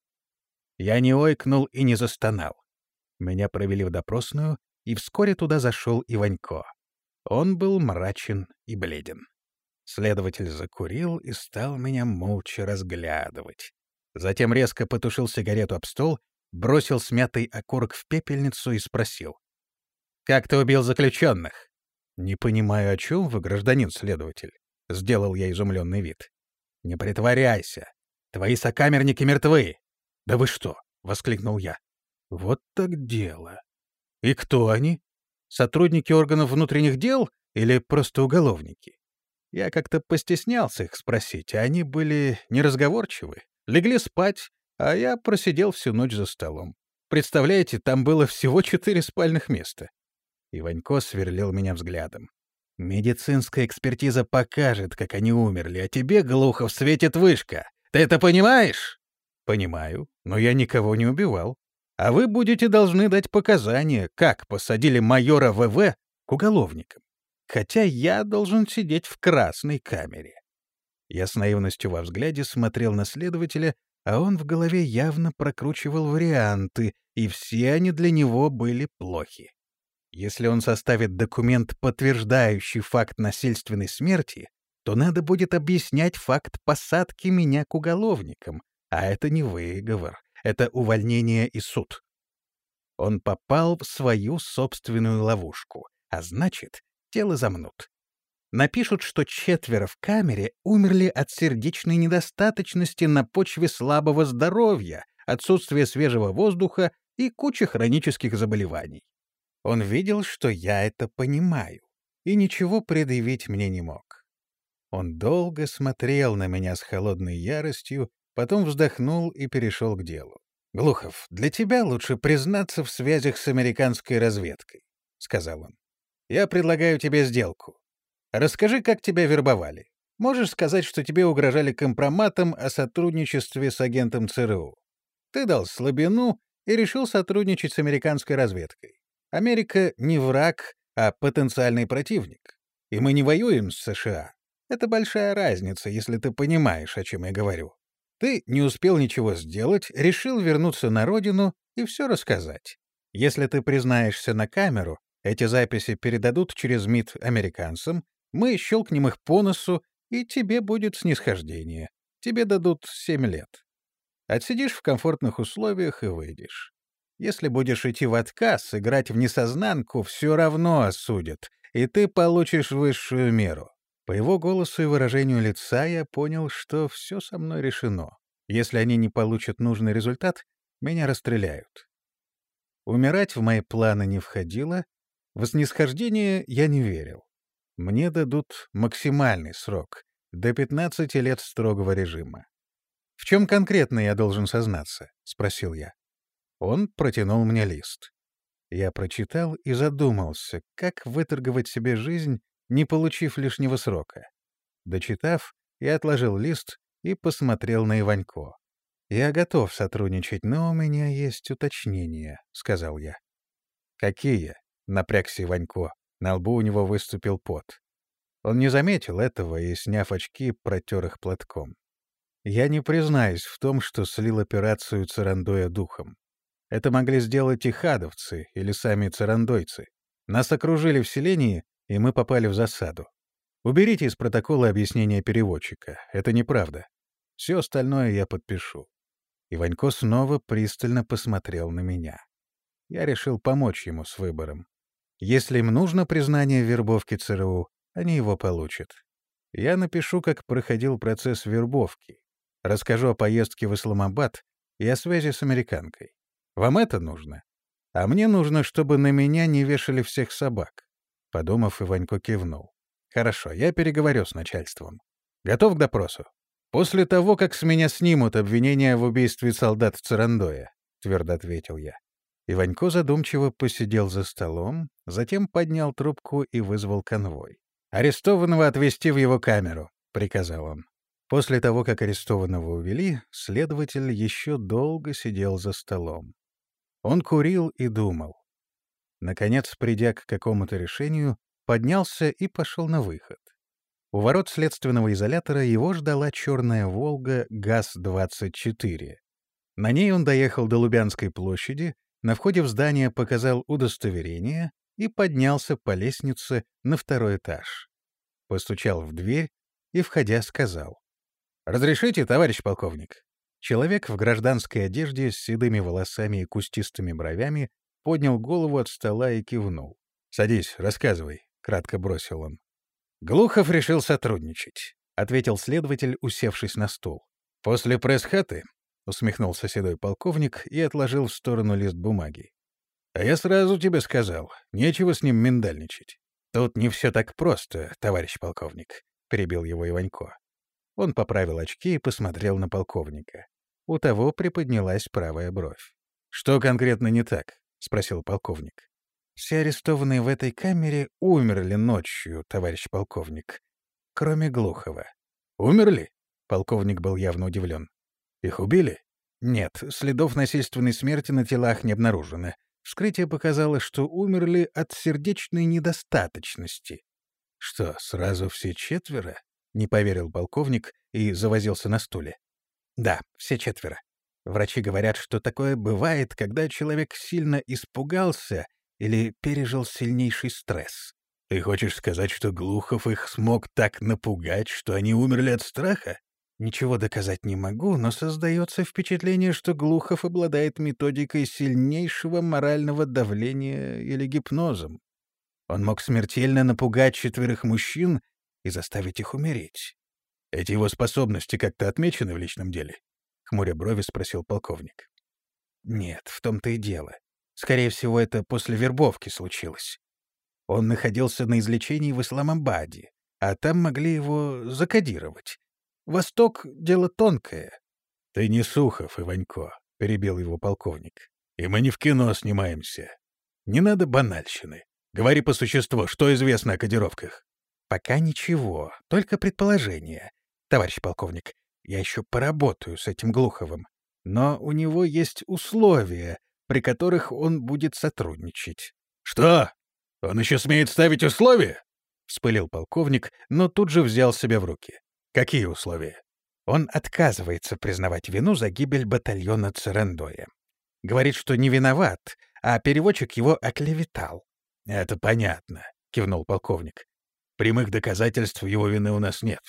Я не ойкнул и не застонал. Меня провели в допросную, и вскоре туда зашел Иванько. Он был мрачен и бледен. Следователь закурил и стал меня молча разглядывать. Затем резко потушил сигарету об стол, бросил смятый окурок в пепельницу и спросил. «Как ты убил заключенных?» «Не понимаю, о чем вы, гражданин следователь», — сделал я изумленный вид. «Не притворяйся. Твои сокамерники мертвы». «Да вы что?» — воскликнул я. «Вот так дело. И кто они? Сотрудники органов внутренних дел или просто уголовники?» Я как-то постеснялся их спросить, а они были неразговорчивы, легли спать, а я просидел всю ночь за столом. Представляете, там было всего четыре спальных места. Иванько сверлил меня взглядом. «Медицинская экспертиза покажет, как они умерли, а тебе, Глухов, светит вышка. Ты это понимаешь?» «Понимаю, но я никого не убивал. А вы будете должны дать показания, как посадили майора ВВ к уголовникам. Хотя я должен сидеть в красной камере». Я с наивностью во взгляде смотрел на следователя, а он в голове явно прокручивал варианты, и все они для него были плохи. Если он составит документ, подтверждающий факт насильственной смерти, то надо будет объяснять факт посадки меня к уголовникам, а это не выговор, это увольнение и суд. Он попал в свою собственную ловушку, а значит, тело замнут. Напишут, что четверо в камере умерли от сердечной недостаточности на почве слабого здоровья, отсутствия свежего воздуха и кучи хронических заболеваний. Он видел, что я это понимаю, и ничего предъявить мне не мог. Он долго смотрел на меня с холодной яростью, потом вздохнул и перешел к делу. «Глухов, для тебя лучше признаться в связях с американской разведкой», — сказал он. «Я предлагаю тебе сделку. Расскажи, как тебя вербовали. Можешь сказать, что тебе угрожали компроматом о сотрудничестве с агентом ЦРУ. Ты дал слабину и решил сотрудничать с американской разведкой. Америка не враг, а потенциальный противник. И мы не воюем с США. Это большая разница, если ты понимаешь, о чем я говорю. Ты не успел ничего сделать, решил вернуться на родину и все рассказать. Если ты признаешься на камеру, эти записи передадут через МИД американцам, мы щелкнем их по носу, и тебе будет снисхождение. Тебе дадут семь лет. Отсидишь в комфортных условиях и выйдешь. Если будешь идти в отказ, играть в несознанку, все равно осудят, и ты получишь высшую меру. По его голосу и выражению лица я понял, что все со мной решено. Если они не получат нужный результат, меня расстреляют. Умирать в мои планы не входило, в снисхождение я не верил. Мне дадут максимальный срок — до 15 лет строгого режима. «В чем конкретно я должен сознаться?» — спросил я. Он протянул мне лист. Я прочитал и задумался, как выторговать себе жизнь, не получив лишнего срока. Дочитав, я отложил лист и посмотрел на Иванько. «Я готов сотрудничать, но у меня есть уточнения», — сказал я. «Какие?» — напрягся Иванько. На лбу у него выступил пот. Он не заметил этого и, сняв очки, протер их платком. Я не признаюсь в том, что слил операцию Царандоя духом. Это могли сделать и хадовцы, или сами царандойцы. Нас окружили в селении, и мы попали в засаду. Уберите из протокола объяснение переводчика. Это неправда. Все остальное я подпишу. Иванько снова пристально посмотрел на меня. Я решил помочь ему с выбором. Если им нужно признание вербовки ЦРУ, они его получат. Я напишу, как проходил процесс вербовки. Расскажу о поездке в Исламабад и о связи с американкой. Вам это нужно? А мне нужно, чтобы на меня не вешали всех собак. Подумав, Иванько кивнул. Хорошо, я переговорю с начальством. Готов к допросу? После того, как с меня снимут обвинения в убийстве солдат Царандоя, твердо ответил я. Иванько задумчиво посидел за столом, затем поднял трубку и вызвал конвой. «Арестованного отвезти в его камеру», — приказал он. После того, как арестованного увели, следователь еще долго сидел за столом. Он курил и думал. Наконец, придя к какому-то решению, поднялся и пошел на выход. У ворот следственного изолятора его ждала черная «Волга» ГАЗ-24. На ней он доехал до Лубянской площади, на входе в здание показал удостоверение и поднялся по лестнице на второй этаж. Постучал в дверь и, входя, сказал. «Разрешите, товарищ полковник?» Человек в гражданской одежде с седыми волосами и кустистыми бровями поднял голову от стола и кивнул. «Садись, рассказывай» кратко бросил он. Глухов решил сотрудничать, ответил следователь, усевшись на стул. После пресс-хаты усмехнулся седой полковник и отложил в сторону лист бумаги. А я сразу тебе сказал, нечего с ним миндальничать. Тут не все так просто, товарищ полковник, перебил его Иванько. Он поправил очки и посмотрел на полковника. У того приподнялась правая бровь. «Что конкретно не так?» — спросил полковник. Все арестованные в этой камере умерли ночью, товарищ полковник. Кроме Глухова. Умерли? Полковник был явно удивлен. Их убили? Нет, следов насильственной смерти на телах не обнаружено. Вскрытие показало, что умерли от сердечной недостаточности. Что, сразу все четверо? Не поверил полковник и завозился на стуле. Да, все четверо. Врачи говорят, что такое бывает, когда человек сильно испугался или пережил сильнейший стресс. Ты хочешь сказать, что Глухов их смог так напугать, что они умерли от страха? Ничего доказать не могу, но создается впечатление, что Глухов обладает методикой сильнейшего морального давления или гипнозом. Он мог смертельно напугать четверых мужчин и заставить их умереть. Эти его способности как-то отмечены в личном деле? Хмуря брови спросил полковник. Нет, в том-то и дело. Скорее всего, это после вербовки случилось. Он находился на излечении в Исламабаде, а там могли его закодировать. Восток — дело тонкое. — Ты не Сухов, Иванько, — перебил его полковник. — И мы не в кино снимаемся. Не надо банальщины. Говори по существу, что известно о кодировках. — Пока ничего, только предположение. Товарищ полковник, я еще поработаю с этим Глуховым. Но у него есть условия, при которых он будет сотрудничать. «Что? Он еще смеет ставить условия?» — вспылил полковник, но тут же взял себя в руки. «Какие условия?» Он отказывается признавать вину за гибель батальона Церендоя. Говорит, что не виноват, а переводчик его оклеветал. «Это понятно», — кивнул полковник. «Прямых доказательств его вины у нас нет.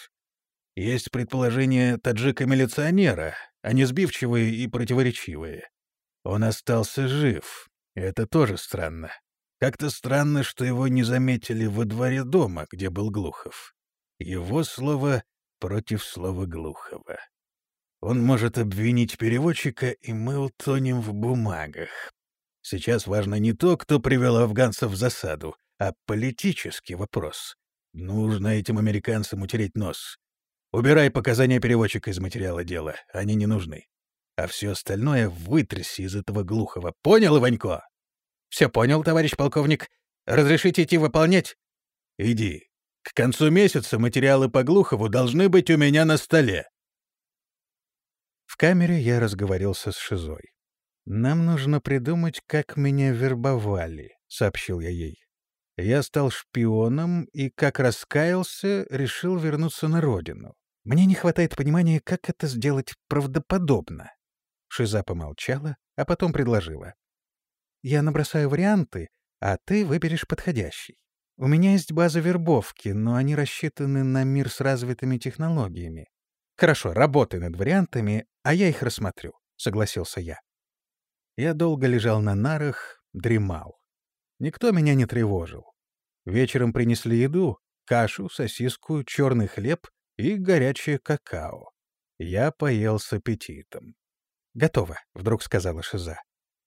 Есть предположение таджика-милиционера, они сбивчивые и противоречивые. Он остался жив. Это тоже странно. Как-то странно, что его не заметили во дворе дома, где был Глухов. Его слово против слова Глухова. Он может обвинить переводчика, и мы утонем в бумагах. Сейчас важно не то, кто привел афганцев в засаду, а политический вопрос. Нужно этим американцам утереть нос. Убирай показания переводчика из материала дела, они не нужны а все остальное вытряси из этого глухого. Понял, Иванько? Все понял, товарищ полковник. Разрешите идти выполнять? Иди. К концу месяца материалы по Глухову должны быть у меня на столе. В камере я разговорился с Шизой. «Нам нужно придумать, как меня вербовали», — сообщил я ей. Я стал шпионом и, как раскаялся, решил вернуться на родину. Мне не хватает понимания, как это сделать правдоподобно. Шиза помолчала, а потом предложила. «Я набросаю варианты, а ты выберешь подходящий. У меня есть база вербовки, но они рассчитаны на мир с развитыми технологиями. Хорошо, работай над вариантами, а я их рассмотрю», — согласился я. Я долго лежал на нарах, дремал. Никто меня не тревожил. Вечером принесли еду, кашу, сосиску, черный хлеб и горячее какао. Я поел с аппетитом. «Готово», — вдруг сказала Шиза.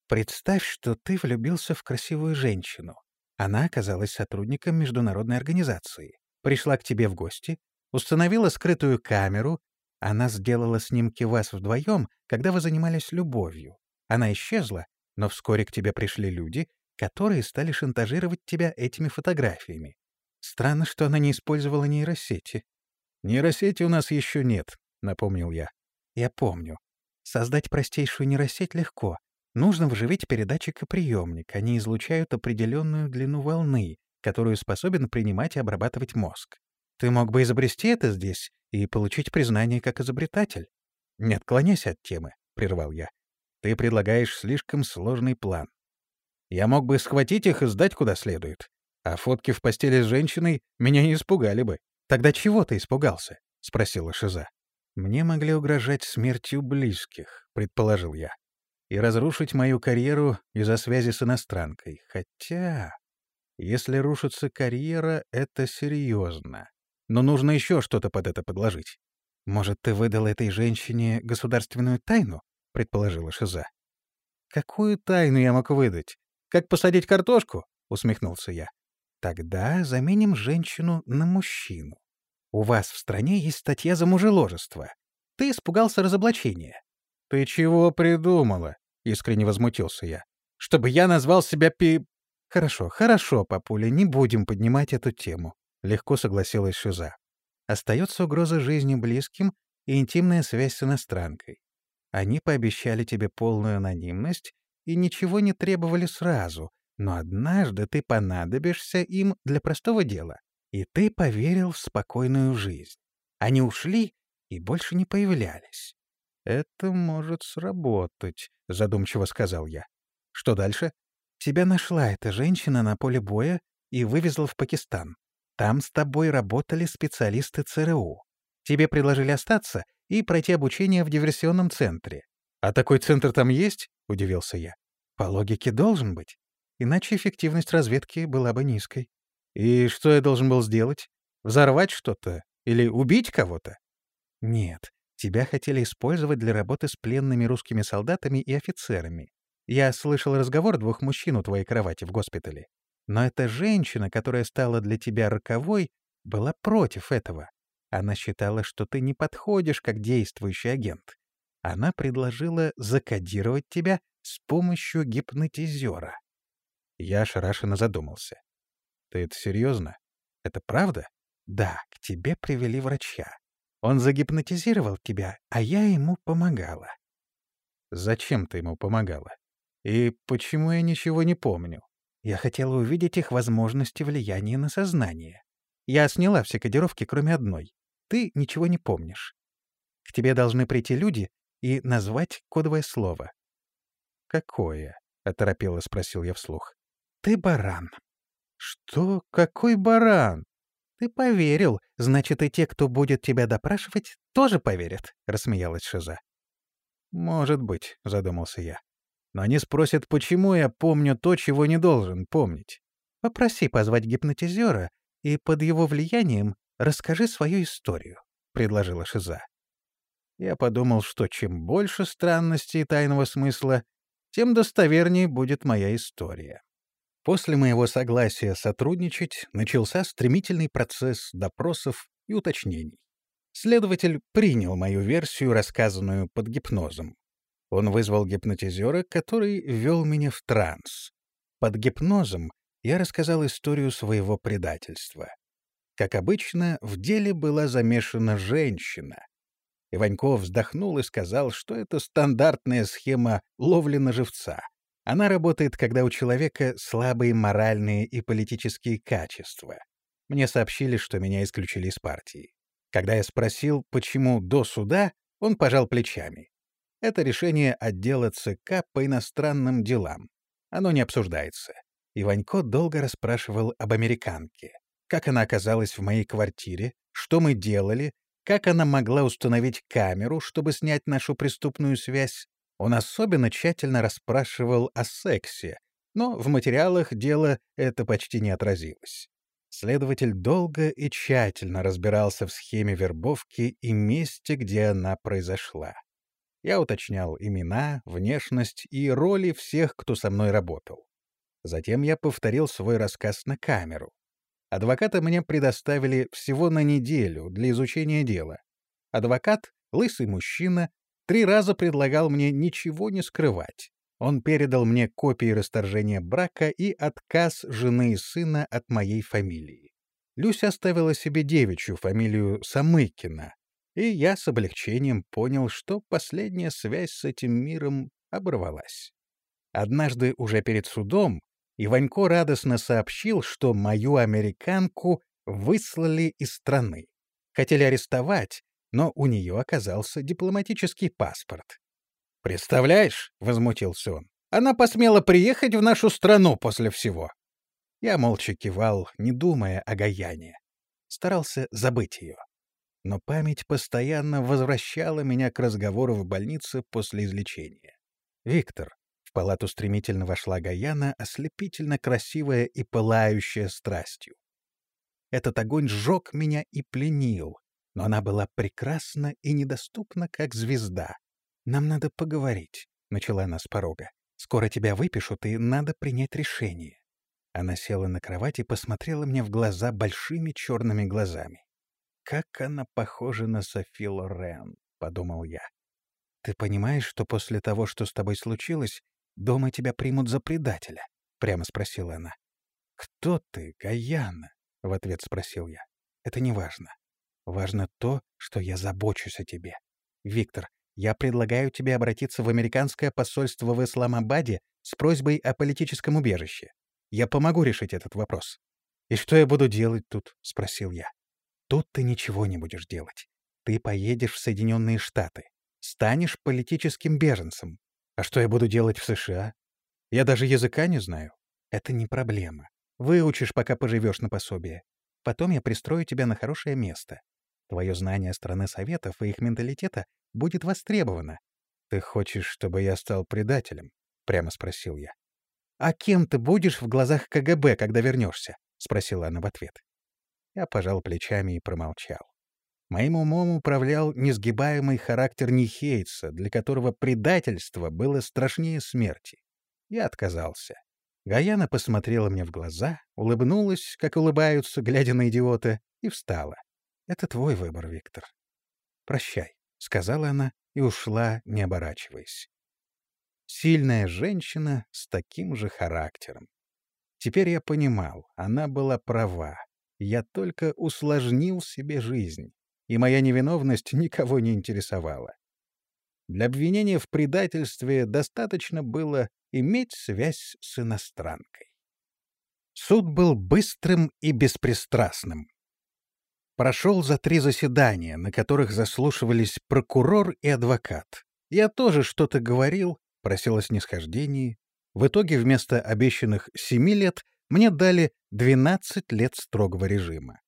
«Представь, что ты влюбился в красивую женщину. Она оказалась сотрудником международной организации. Пришла к тебе в гости, установила скрытую камеру. Она сделала снимки вас вдвоем, когда вы занимались любовью. Она исчезла, но вскоре к тебе пришли люди, которые стали шантажировать тебя этими фотографиями. Странно, что она не использовала нейросети. «Нейросети у нас еще нет», — напомнил я. «Я помню. Создать простейшую нейросеть легко. Нужно вживить передатчик и приемник. Они излучают определенную длину волны, которую способен принимать и обрабатывать мозг. Ты мог бы изобрести это здесь и получить признание как изобретатель. Не отклоняйся от темы, — прервал я. Ты предлагаешь слишком сложный план. Я мог бы схватить их и сдать куда следует. А фотки в постели с женщиной меня не испугали бы. Тогда чего ты испугался? — спросила Шиза. Мне могли угрожать смертью близких, предположил я. И разрушить мою карьеру из-за связи с иностранкой. Хотя... Если рушится карьера, это серьезно. Но нужно еще что-то под это подложить. Может, ты выдал этой женщине государственную тайну? — предположила Шиза. «Какую тайну я мог выдать? Как посадить картошку?» — усмехнулся я. «Тогда заменим женщину на мужчину. У вас в стране есть статья за мужеложество. Ты испугался разоблачения». «Ты чего придумала?» — искренне возмутился я. «Чтобы я назвал себя пи...» «Хорошо, хорошо, папуля, не будем поднимать эту тему», — легко согласилась Шиза. «Остается угроза жизни близким и интимная связь с иностранкой. Они пообещали тебе полную анонимность и ничего не требовали сразу, но однажды ты понадобишься им для простого дела, и ты поверил в спокойную жизнь. Они ушли и больше не появлялись. «Это может сработать», — задумчиво сказал я. «Что дальше?» «Тебя нашла эта женщина на поле боя и вывезла в Пакистан. Там с тобой работали специалисты ЦРУ. Тебе предложили остаться и пройти обучение в диверсионном центре. «А такой центр там есть?» — удивился я. «По логике должен быть. Иначе эффективность разведки была бы низкой». «И что я должен был сделать? Взорвать что-то? Или убить кого-то?» «Нет, тебя хотели использовать для работы с пленными русскими солдатами и офицерами. Я слышал разговор двух мужчин у твоей кровати в госпитале. Но эта женщина, которая стала для тебя роковой, была против этого. Она считала, что ты не подходишь как действующий агент. Она предложила закодировать тебя с помощью гипнотизера. Я ошарашенно задумался. «Ты это серьезно? Это правда?» «Да, к тебе привели врача. Он загипнотизировал тебя, а я ему помогала». «Зачем ты ему помогала? И почему я ничего не помню?» «Я хотела увидеть их возможности влияния на сознание. Я сняла все кодировки, кроме одной. Ты ничего не помнишь. К тебе должны прийти люди и назвать кодовое слово. «Какое?» — оторопело спросил я вслух. «Ты баран». «Что? Какой баран?» «Ты поверил, значит, и те, кто будет тебя допрашивать, тоже поверят», — рассмеялась Шиза. «Может быть», — задумался я. «Но они спросят, почему я помню то, чего не должен помнить». «Попроси позвать гипнотизера, и под его влиянием «Расскажи свою историю», — предложила Шиза. Я подумал, что чем больше странностей и тайного смысла, тем достовернее будет моя история. После моего согласия сотрудничать начался стремительный процесс допросов и уточнений. Следователь принял мою версию, рассказанную под гипнозом. Он вызвал гипнотизера, который ввел меня в транс. Под гипнозом я рассказал историю своего предательства. Как обычно, в деле была замешана женщина. Иваньков вздохнул и сказал, что это стандартная схема ловли на живца. Она работает, когда у человека слабые моральные и политические качества. Мне сообщили, что меня исключили из партии. Когда я спросил, почему до суда, он пожал плечами. Это решение отдела ЦК по иностранным делам. Оно не обсуждается. Иванько долго расспрашивал об американке. Как она оказалась в моей квартире, что мы делали, как она могла установить камеру, чтобы снять нашу преступную связь. Он особенно тщательно расспрашивал о сексе, но в материалах дела это почти не отразилось. Следователь долго и тщательно разбирался в схеме вербовки и месте, где она произошла. Я уточнял имена, внешность и роли всех, кто со мной работал. Затем я повторил свой рассказ на камеру. Адвоката мне предоставили всего на неделю для изучения дела. Адвокат, лысый мужчина, три раза предлагал мне ничего не скрывать. Он передал мне копии расторжения брака и отказ жены и сына от моей фамилии. Люся оставила себе девичью фамилию Самыкина, и я с облегчением понял, что последняя связь с этим миром оборвалась. Однажды уже перед судом Иванько радостно сообщил, что мою американку выслали из страны. Хотели арестовать, но у нее оказался дипломатический паспорт. «Представляешь?» — возмутился он. «Она посмела приехать в нашу страну после всего». Я молча кивал, не думая о Гаяне. Старался забыть ее. Но память постоянно возвращала меня к разговору в больнице после излечения. «Виктор». В палату стремительно вошла Гаяна, ослепительно красивая и пылающая страстью. Этот огонь сжег меня и пленил, но она была прекрасна и недоступна, как звезда, «Нам надо поговорить», — начала она с порога. «Скоро тебя выпишут, и надо принять решение». Она села на кровать и посмотрела мне в глаза большими черными глазами. «Как она похожа на Софи Лорен», — подумал я. «Ты понимаешь, что после того, что с тобой случилось, дома тебя примут за предателя?» — прямо спросила она. «Кто ты, Гаяна?» — в ответ спросил я. «Это не важно. То, что я забочусь о тебе. Виктор, я предлагаю тебе обратиться в американское посольство в Исламабаде с просьбой о политическом убежище. Я помогу решить этот вопрос. «И что я буду делать тут?» — спросил я. «Тут ты ничего не будешь делать. Ты поедешь в Соединенные Штаты. Станешь политическим беженцем. А что я буду делать в США? Я даже языка не знаю. Это не проблема. Выучишь, пока поживешь на пособие. Потом я пристрою тебя на хорошее место. Твое знание страны Советов и их менталитета будет востребовано. «Ты хочешь, чтобы я стал предателем?» — прямо спросил я. «А кем ты будешь в глазах КГБ, когда вернешься?» — спросила она в ответ. Я пожал плечами и промолчал. Моим умом управлял несгибаемый характер Нихейца, для которого предательство было страшнее смерти. Я отказался. Гаяна посмотрела мне в глаза, улыбнулась, как улыбаются, глядя на идиота, и встала. «Это твой выбор, Виктор. Прощай». — сказала она и ушла, не оборачиваясь. Сильная женщина с таким же характером. Теперь я понимал, она была права. Я только усложнил себе жизнь, и моя невиновность никого не интересовала. Для обвинения в предательстве достаточно было иметь связь с иностранкой. Суд был быстрым и беспристрастным прошел за три заседания, на которых заслушивались прокурор и адвокат. Я тоже что-то говорил, просил о снисхождении. В итоге вместо обещанных семи лет мне дали 12 лет строгого режима.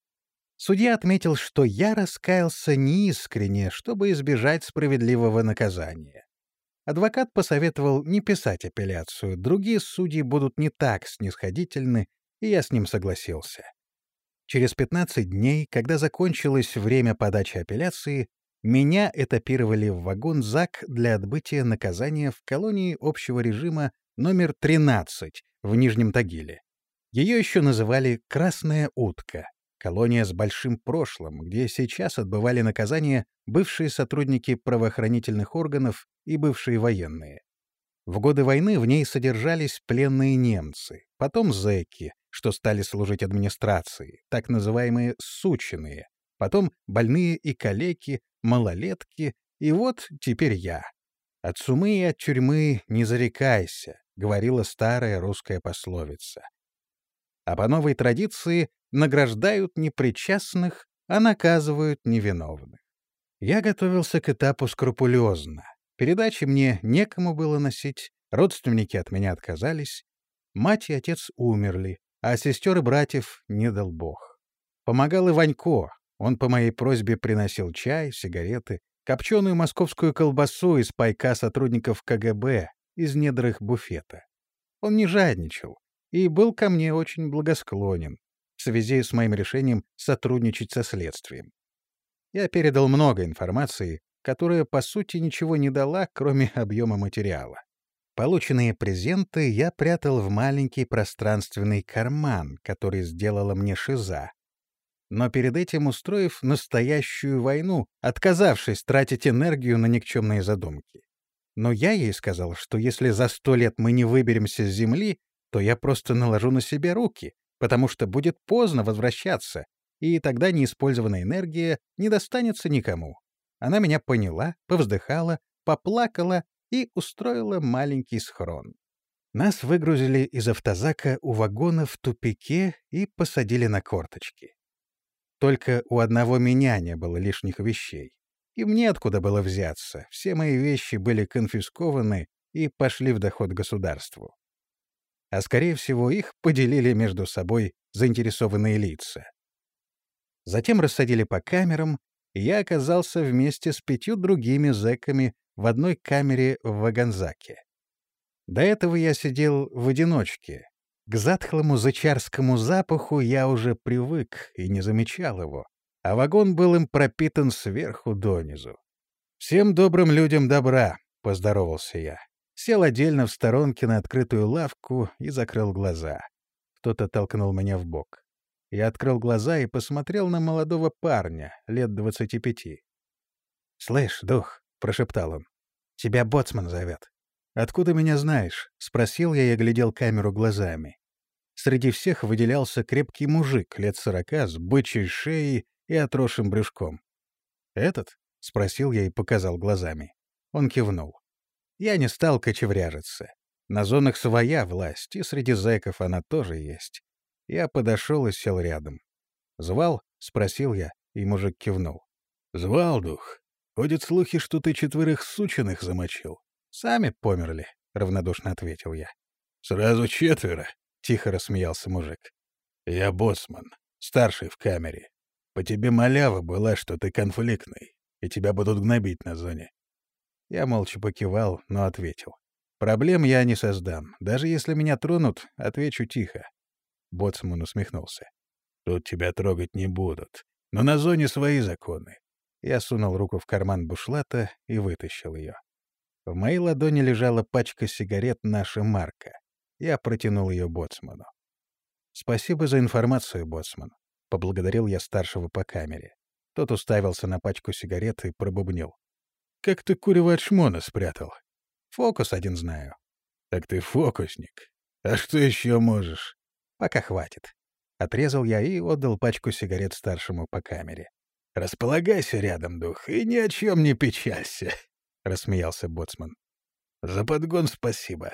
Судья отметил, что я раскаялся неискренне, чтобы избежать справедливого наказания. Адвокат посоветовал не писать апелляцию, другие судьи будут не так снисходительны, и я с ним согласился. Через 15 дней, когда закончилось время подачи апелляции, меня этапировали в вагон ЗАГ для отбытия наказания в колонии общего режима номер 13 в Нижнем Тагиле. Ее еще называли «Красная утка», колония с большим прошлым, где сейчас отбывали наказание бывшие сотрудники правоохранительных органов и бывшие военные. В годы войны в ней содержались пленные немцы, потом зэки, что стали служить администрации, так называемые «сученые», потом больные и калеки, малолетки, и вот теперь я. От сумы и от тюрьмы не зарекайся, говорила старая русская пословица. А по новой традиции награждают непричастных, а наказывают невиновных. Я готовился к этапу скрупулезно. Передачи мне некому было носить, родственники от меня отказались, мать и отец умерли, а сестер и братьев не дал Бог. Помогал и Ванько, он по моей просьбе приносил чай, сигареты, копченую московскую колбасу из пайка сотрудников КГБ из недр их буфета. Он не жадничал и был ко мне очень благосклонен в связи с моим решением сотрудничать со следствием. Я передал много информации, которая, по сути, ничего не дала, кроме объема материала. Полученные презенты я прятал в маленький пространственный карман, который сделала мне Шиза, но перед этим устроив настоящую войну, отказавшись тратить энергию на никчемные задумки. Но я ей сказал, что если за сто лет мы не выберемся с Земли, то я просто наложу на себя руки, потому что будет поздно возвращаться, и тогда неиспользованная энергия не достанется никому. Она меня поняла, повздыхала, поплакала и устроила маленький схрон. Нас выгрузили из автозака у вагона в тупике и посадили на корточки. Только у одного меня не было лишних вещей. И мне откуда было взяться. Все мои вещи были конфискованы и пошли в доход государству. А скорее всего, их поделили между собой заинтересованные лица. Затем рассадили по камерам, и я оказался вместе с пятью другими зэками в одной камере в Ваганзаке. До этого я сидел в одиночке, к затхлому зачарскому запаху я уже привык и не замечал его, а вагон был им пропитан сверху донизу. «Всем добрым людям добра!» — поздоровался я. Сел отдельно в сторонке на открытую лавку и закрыл глаза. Кто-то толкнул меня в бок. Я открыл глаза и посмотрел на молодого парня, лет двадцати пяти. «Слышь, дух!» — прошептал он. «Тебя боцман зовет». «Откуда меня знаешь?» — спросил я и оглядел камеру глазами. Среди всех выделялся крепкий мужик лет сорока с бычьей шеей и отросшим брюшком. «Этот?» — спросил я и показал глазами. Он кивнул. Я не стал кочевряжиться. На зонах своя власть, и среди зэков она тоже есть. Я подошел и сел рядом. «Звал?» — спросил я, и мужик кивнул. «Звал, дух. Ходят слухи, что ты четверых сученых замочил. «Сами померли», — равнодушно ответил я. «Сразу четверо», — тихо рассмеялся мужик. «Я боссман, старший в камере. По тебе малява была, что ты конфликтный, и тебя будут гнобить на зоне». Я молча покивал, но ответил. «Проблем я не создам. Даже если меня тронут, отвечу тихо». Боцман усмехнулся. «Тут тебя трогать не будут. Но на зоне свои законы». Я сунул руку в карман бушлата и вытащил ее. В моей ладони лежала пачка сигарет «Наша марка». Я протянул ее боцману. «Спасибо за информацию, боцман», — поблагодарил я старшего по камере. Тот уставился на пачку сигарет и пробубнил. «Как ты курево от шмона спрятал?» «Фокус один знаю». «Так ты фокусник. А что еще можешь?» «Пока хватит». Отрезал я и отдал пачку сигарет старшему по камере. «Располагайся рядом, дух, и ни о чем не печалься», — рассмеялся боцман. «За подгон спасибо.